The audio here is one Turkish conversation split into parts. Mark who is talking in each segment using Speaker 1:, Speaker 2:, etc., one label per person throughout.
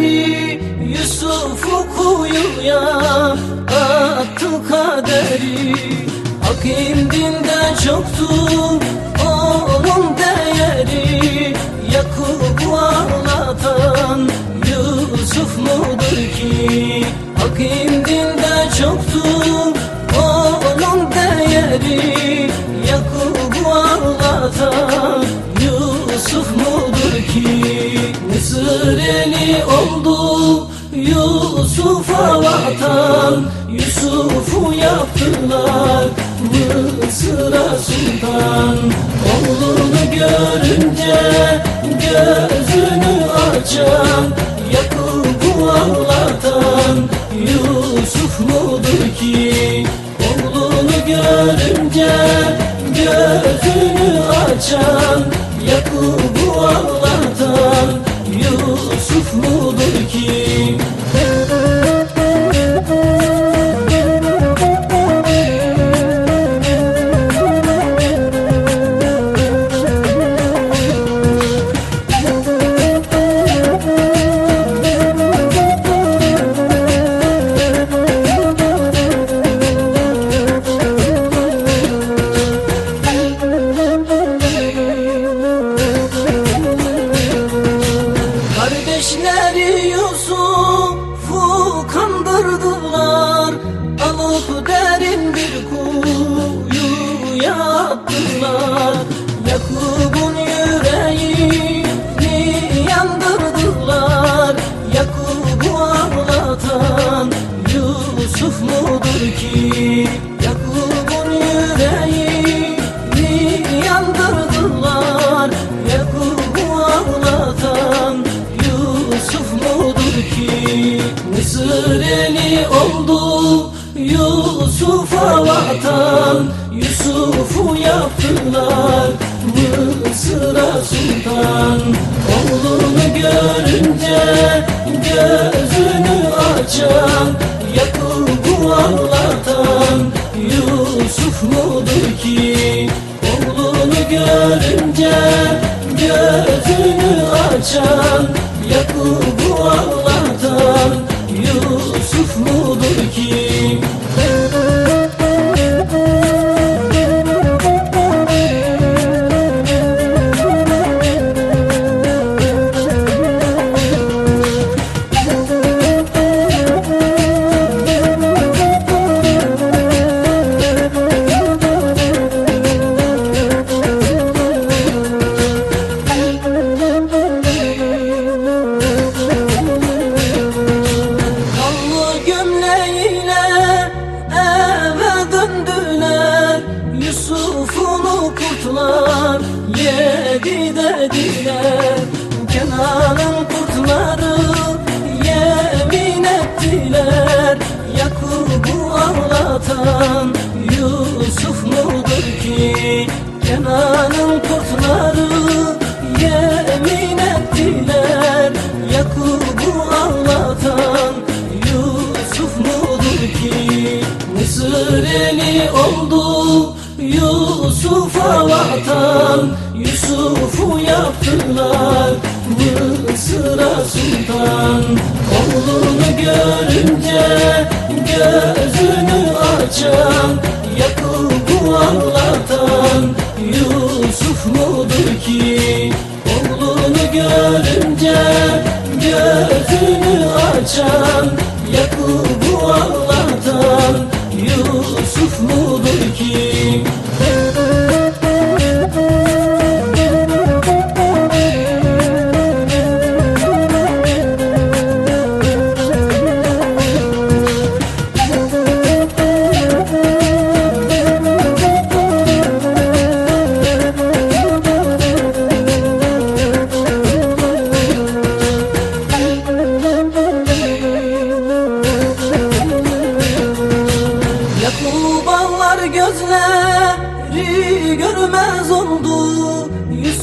Speaker 1: Yusuf'u kuyuya attı kaderi. Hak indinde çoktu onun değeri. Yakup'u ağlatan Yusuf mudur ki? Hak indinde çoktu onun değeri. Yakup'u ağlatan Yusuf mudur eli oldu Yusuf'a vatan Yusuf'u yaptılar Mısır'a sultan. Oğlunu görünce gözünü açan Yakup'u ağlatan Yusuf mudur ki? Oğlunu görünce gözünü açan Yakup'u ağlatan Yusuf Eli oldu Yusuf'a vatan. Yusuf'u yaptılar Mısır'a sultan. Oğlunu görünce gözünü açan Yakup'u ağlatan Yusuf mudur ki? Oğlunu görünce gözünü açan Yakup'u ağlatan ağlatan Yusuf mudur ki Kenan'ın kurtları yemin ettiler? Yakup'u ağlatan Yusuf mudur ki? Mısır eli oldu Yusuf'a vatan. Yusuf'u yaptılar Mısır'a sultan Oğlunu görünce gözünü açan Yakup'u ağlatan Yusuf mudur ki? Oğlunu görünce gözünü açan Yakup'u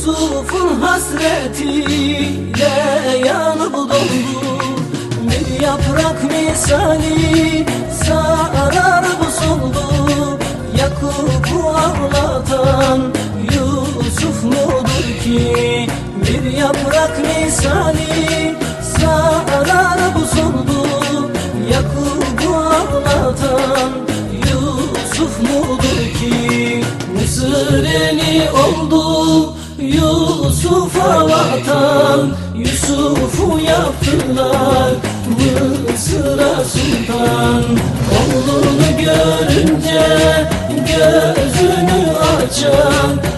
Speaker 1: Yusuf'un hasretiyle yanıp dondu Bir yaprak misali sararıp soldu Yakup'u ağlatan Yusuf mudur ki? Bir yaprak misali sararıp soldu Yakup'u ağlatan Yusuf mudur ki? Mısır oldu Yusuf'a vatan Yusuf'u yaptılar. Mısır'a sultan. Oğlunu görünce gözünü açan